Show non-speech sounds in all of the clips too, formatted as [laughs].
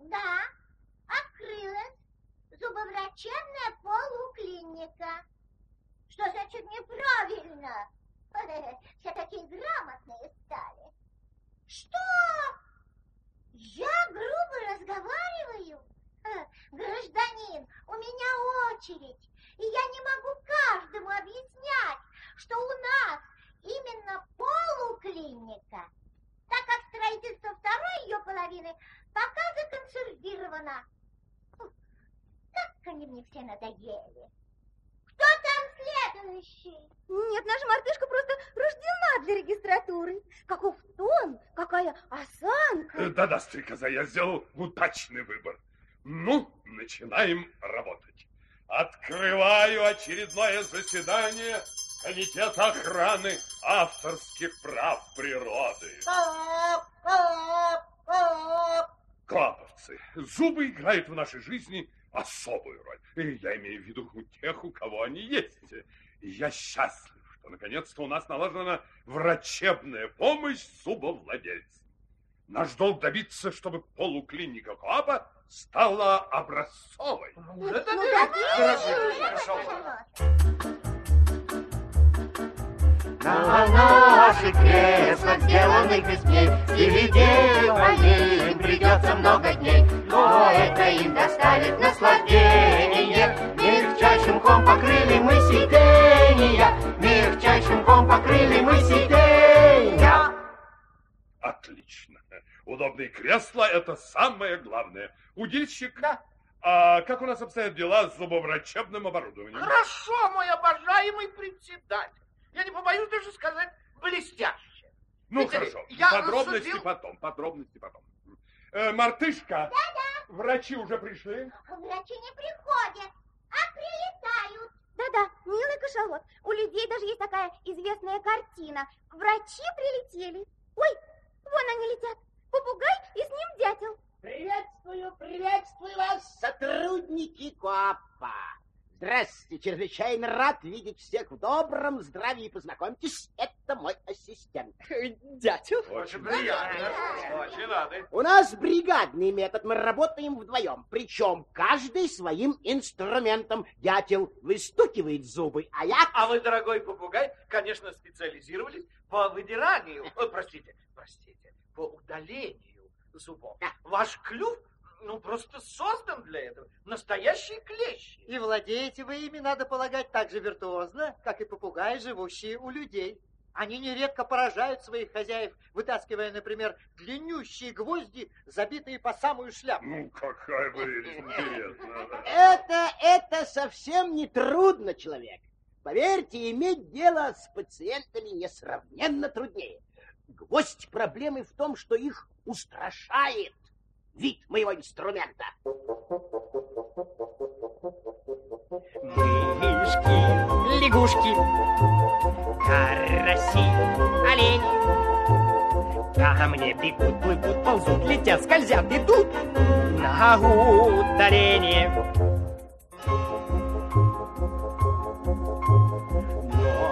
Да, открылась зубоврачебная полуклиника. Что значит неправильно? Все такие грамотные стали. Что? Я грубо разговариваю? Гражданин, у меня очередь, и я не могу каждому объяснять, что у нас именно полуклиника, так как строительство второй ее половины пока законсервировано. Как они мне все надоели. Кто следующий? Нет, наша мартышка просто рождена для регистратуры. Каков тон, какая осанка. Да-да, стрекоза, я сделал удачный выбор. Ну, начинаем работать. Открываю очередное заседание Комитета охраны авторских прав природы. Клаповцы, зубы играют в нашей жизни особую роль. И я имею в виду у тех, у кого они есть. Я счастлив, что наконец-то у нас налажена врачебная помощь зубовладельцам. Наш долг добиться, чтобы полуклиника Коапа стала образцовой. Ну, это ну, да. На наших креслах, сделанных из пней, Переделывать им придется много дней, Но это им доставит наслаждение. Мягчайшим ком покрыли мы сиденья, Мягчайшим ком покрыли мы сиденья. Отлично. Удобные кресла – это самое главное. Удильщик? Да. А как у нас обстоят дела с зубоврачебным оборудованием? Хорошо, мой обожаемый председатель я не побоюсь даже сказать, блестяще. Ну, Видите, хорошо. Я подробности рассудил... потом, подробности потом. Э, мартышка. Да-да. Врачи уже пришли? Врачи не приходят, а прилетают. Да-да, милый кашалот. У людей даже есть такая известная картина. Врачи прилетели. Ой, вон они летят. Попугай и с ним дятел. Приветствую, приветствую вас, сотрудники КОАПа. Здравствуйте, чрезвычайно рад видеть всех в добром здравии. Познакомьтесь, это мой ассистент. Дятел? Очень приятно, очень рады. У нас бригадный метод, мы работаем вдвоем. Причем каждый своим инструментом. Дятел выстукивает зубы, а я... А вы, дорогой попугай, конечно, специализировались по выдиранию, О, простите, простите, по удалению зубов. Ваш клюв ну, просто создан для этого. Настоящие клещи. И владеете вы ими, надо полагать, так же виртуозно, как и попугаи, живущие у людей. Они нередко поражают своих хозяев, вытаскивая, например, длиннющие гвозди, забитые по самую шляпу. Ну, какая вы интересная. Это, это совсем не трудно, человек. Поверьте, иметь дело с пациентами несравненно труднее. Гвоздь проблемы в том, что их устрашает вид моего инструмента. Мышки, лягушки, караси, олени. Ко мне бегут, плывут, ползут, летят, скользят, идут на удаление.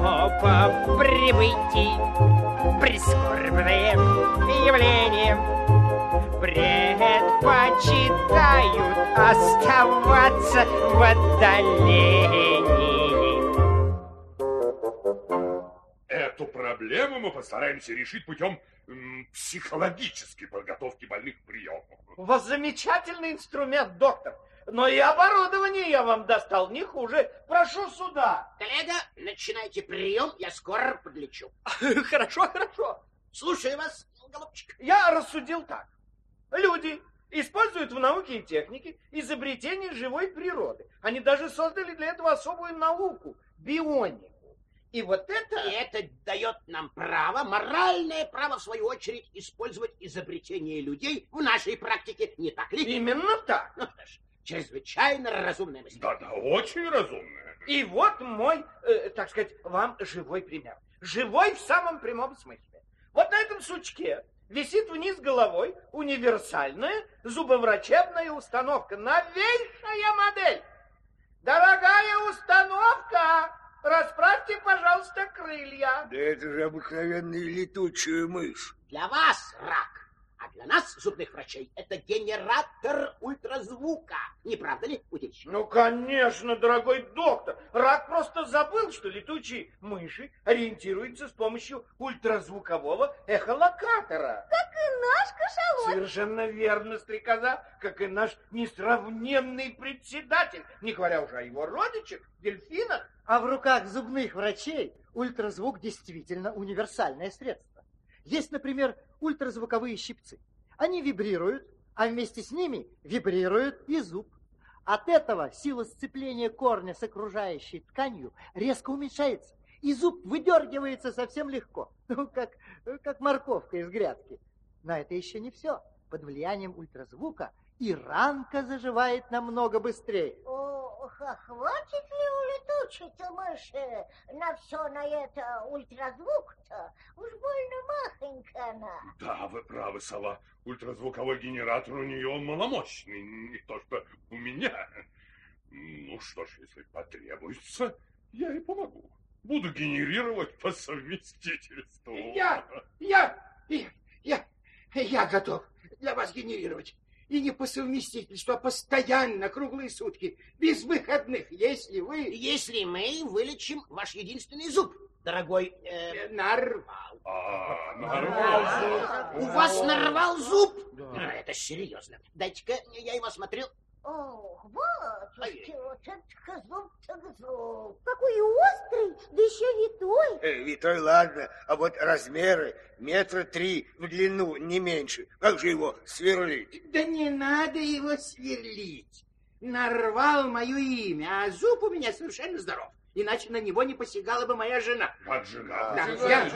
Но по прибытии прискорбное явление предпочитают оставаться в отдалении. Эту проблему мы постараемся решить путем психологической подготовки больных к приему. У вас замечательный инструмент, доктор. Но и оборудование я вам достал не хуже. Прошу сюда. Коллега, начинайте прием, я скоро подлечу. [laughs] Хорошо, хорошо. Слушаю вас, голубчик. Я рассудил так. Люди используют в науке и технике изобретения живой природы. Они даже создали для этого особую науку – бионику. И вот это... И это дает нам право, моральное право, в свою очередь, использовать изобретения людей в нашей практике, не так ли? Именно так. Ну что ж, чрезвычайно разумная мысль. Да-да, очень разумная. И вот мой, э, так сказать, вам живой пример. Живой в самом прямом смысле. Вот на этом сучке висит вниз головой универсальная зубоврачебная установка. Новейшая модель. Дорогая установка, расправьте, пожалуйста, крылья. Да это же обыкновенная летучая мышь. Для вас рак, Для нас, зубных врачей, это генератор ультразвука. Не правда ли, утечка? Ну, конечно, дорогой доктор. Рак просто забыл, что летучие мыши ориентируются с помощью ультразвукового эхолокатора. Как и наш кашалот. Совершенно верно, стрекоза, как и наш несравненный председатель, не говоря уже о его родичах, дельфинах. А в руках зубных врачей ультразвук действительно универсальное средство. Есть, например, ультразвуковые щипцы. Они вибрируют, а вместе с ними вибрирует и зуб. От этого сила сцепления корня с окружающей тканью резко уменьшается, и зуб выдергивается совсем легко, [laughs] ну, как, как морковка из грядки. Но это еще не все. Под влиянием ультразвука и ранка заживает намного быстрее. А хватит ли у летучей-то мыши на все на это ультразвук-то? Уж больно махонька она. Да, вы правы, сова. Ультразвуковой генератор у нее маломощный, не то что у меня. Ну что ж, если потребуется, я и помогу. Буду генерировать по совместительству. Я, я, я, я, я готов для вас генерировать. И не по совместительству, а постоянно, круглые сутки, без выходных, если вы... Если мы вылечим ваш единственный зуб, дорогой э, нарвал. А, нормально. У вас нарвал зуб? А, Это серьезно. Дайте-ка я его осмотрю. Ох, вот это зуб так зуб. Какой острый, да еще витой. Э, Витой, ладно, а вот размеры метра три в длину, не меньше. Как же его сверлить? Да не надо его сверлить. Нарвал мое имя, а зуб у меня совершенно здоров. Иначе на него не посягала бы моя жена. Как жена? Да, я,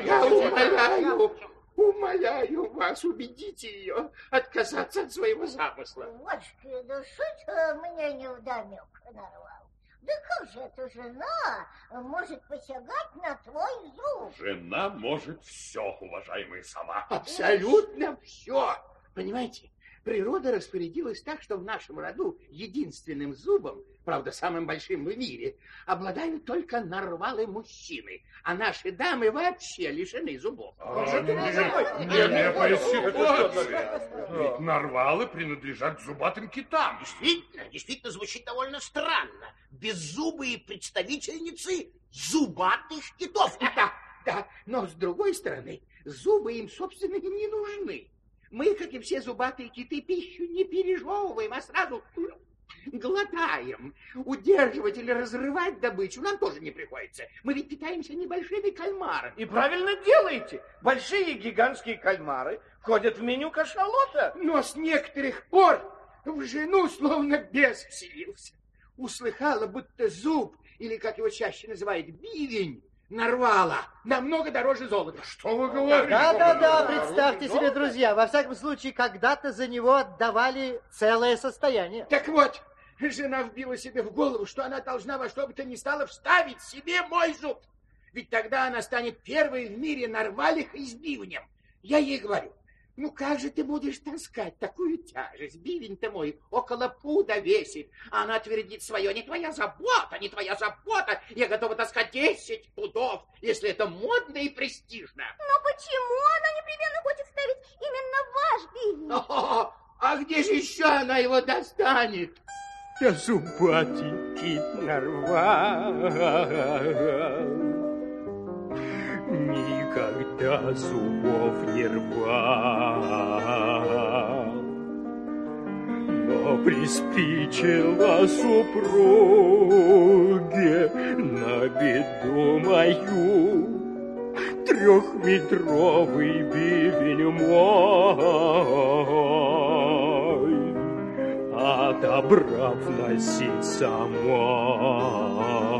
я умоляю, умоляю вас, убедите ее отказаться от своего замысла. Бочки, да что меня не вдомек нарвал? Да как же эта жена может посягать на твой зуб? Жена может все, уважаемая сова. Абсолютно все. Понимаете, природа распорядилась так, что в нашем роду единственным зубом, правда, самым большим в мире, обладают только нарвалы мужчины, а наши дамы вообще лишены зубов. А, не- Нелепая ситуация. Ведь нарвалы принадлежат к зубатым китам. Действительно, действительно звучит довольно странно. Беззубые представительницы зубатых китов. Да, да, но с другой стороны, зубы им, собственно, и не нужны. Мы, как и все зубатые киты, пищу не пережевываем, а сразу глотаем. Удерживать или разрывать добычу нам тоже не приходится. Мы ведь питаемся небольшими кальмарами. И правильно делаете. Большие гигантские кальмары входят в меню кашалота. Но с некоторых пор в жену словно бес вселился. Услыхала, будто зуб, или, как его чаще называют, бивень, нарвала намного дороже золота. Что вы говорите? Да-да-да, представьте себе, друзья, во всяком случае, когда-то за него отдавали целое состояние. Так вот, жена вбила себе в голову, что она должна во что бы то ни стало вставить себе мой зуб. Ведь тогда она станет первой в мире нормалихой с бивнем. Я ей говорю, ну как же ты будешь таскать такую тяжесть? Бивень-то мой около пуда весит. А она твердит свое, не твоя забота, не твоя забота. Я готова таскать 10 пудов, если это модно и престижно. Но почему она непременно хочет ставить именно ваш бивень? О, а где же еще она его достанет? Я зубатый кит нарвал. Никогда зубов не рвал. Но приспичило супруге на беду мою трехметровый бивень мой, отобрав носить самой.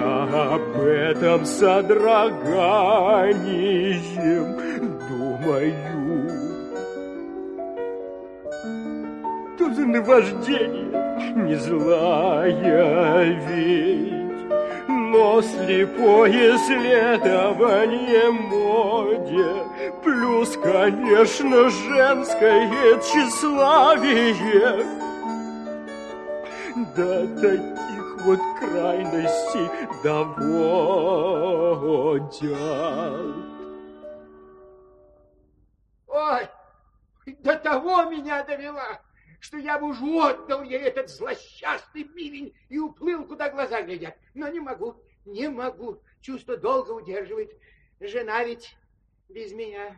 Я об этом содроганием думаю. Тут наваждение не злая ведь, но слепое следование моде, плюс, конечно, женское тщеславие. До таких вот крайностей доводят. того меня довела, что я бы уж отдал ей этот злосчастный бивень и уплыл, куда глаза глядят. Но не могу, не могу. Чувство долго удерживает. Жена ведь без меня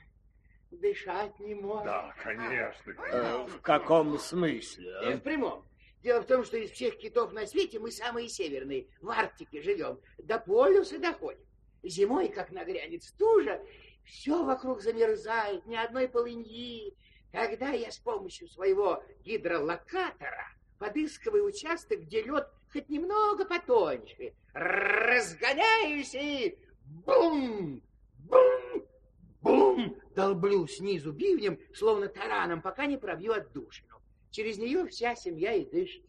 дышать не может. Да, конечно. Э, В каком смысле? И в прямом. Дело в том, что из всех китов на свете мы самые северные, в Арктике живем, до полюса доходим. Зимой, как нагрянет стужа, все вокруг замерзает, ни одной полыньи. Тогда я с помощью своего гидролокатора подыскиваю участок, где лед хоть немного потоньше. Разгоняюсь и бум, бум, бум, долблю снизу бивнем, словно тараном, пока не пробью отдушину. Через нее вся семья и дышит.